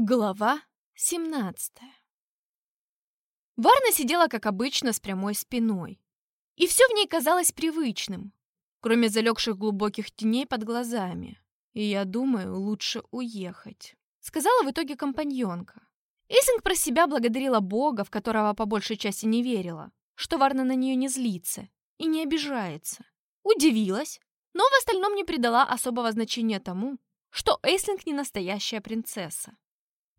Глава 17 Варна сидела, как обычно, с прямой спиной. И все в ней казалось привычным, кроме залегших глубоких теней под глазами. И я думаю, лучше уехать. Сказала в итоге компаньонка. Эйсинг про себя благодарила Бога, в которого по большей части не верила, что Варна на нее не злится и не обижается. Удивилась, но в остальном не придала особого значения тому, что Эйслинг не настоящая принцесса.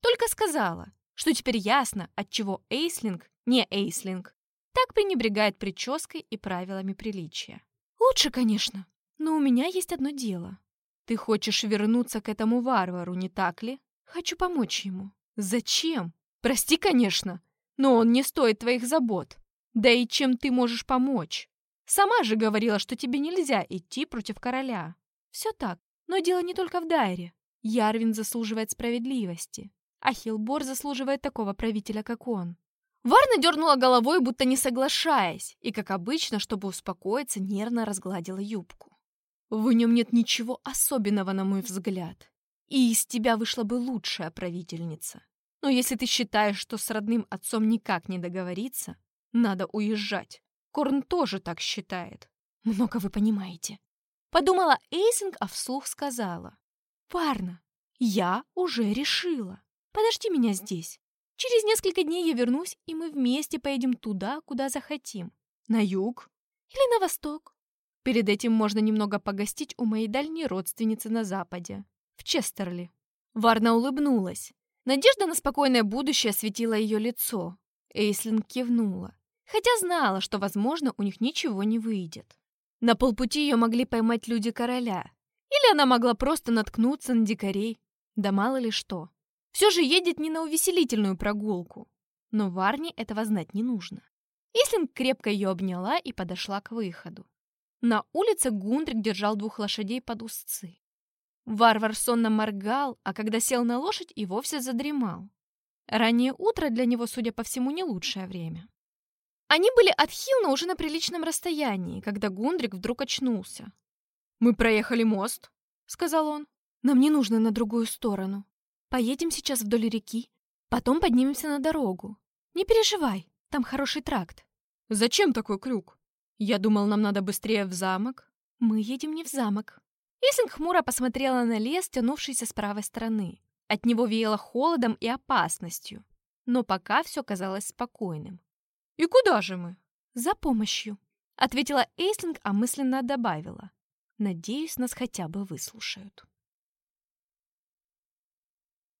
Только сказала, что теперь ясно, отчего Эйслинг, не Эйслинг, так пренебрегает прической и правилами приличия. Лучше, конечно, но у меня есть одно дело. Ты хочешь вернуться к этому варвару, не так ли? Хочу помочь ему. Зачем? Прости, конечно, но он не стоит твоих забот. Да и чем ты можешь помочь? Сама же говорила, что тебе нельзя идти против короля. Все так, но дело не только в Дайре. Ярвин заслуживает справедливости. А Хилбор заслуживает такого правителя, как он. Варна дернула головой, будто не соглашаясь, и, как обычно, чтобы успокоиться, нервно разгладила юбку. В нем нет ничего особенного, на мой взгляд. И из тебя вышла бы лучшая правительница. Но если ты считаешь, что с родным отцом никак не договориться, надо уезжать. Корн тоже так считает. Много вы понимаете. Подумала Эйсинг, а вслух сказала. Варна, я уже решила. Подожди меня здесь. Через несколько дней я вернусь, и мы вместе поедем туда, куда захотим. На юг или на восток. Перед этим можно немного погостить у моей дальней родственницы на западе, в Честерли. Варна улыбнулась. Надежда на спокойное будущее осветила ее лицо. Эйслин кивнула, хотя знала, что, возможно, у них ничего не выйдет. На полпути ее могли поймать люди короля. Или она могла просто наткнуться на дикарей. Да мало ли что. Все же едет не на увеселительную прогулку. Но Варне этого знать не нужно. Ислинг крепко ее обняла и подошла к выходу. На улице Гундрик держал двух лошадей под узцы. Варвар сонно моргал, а когда сел на лошадь и вовсе задремал. Раннее утро для него, судя по всему, не лучшее время. Они были от Хилна уже на приличном расстоянии, когда Гундрик вдруг очнулся. «Мы проехали мост», — сказал он. «Нам не нужно на другую сторону», Поедем сейчас вдоль реки, потом поднимемся на дорогу. Не переживай, там хороший тракт. Зачем такой крюк? Я думал, нам надо быстрее в замок. Мы едем не в замок. Исинг хмуро посмотрела на лес, тянувшийся с правой стороны. От него веяло холодом и опасностью. Но пока все казалось спокойным. «И куда же мы?» «За помощью», — ответила Эйслинг, а мысленно добавила. «Надеюсь, нас хотя бы выслушают».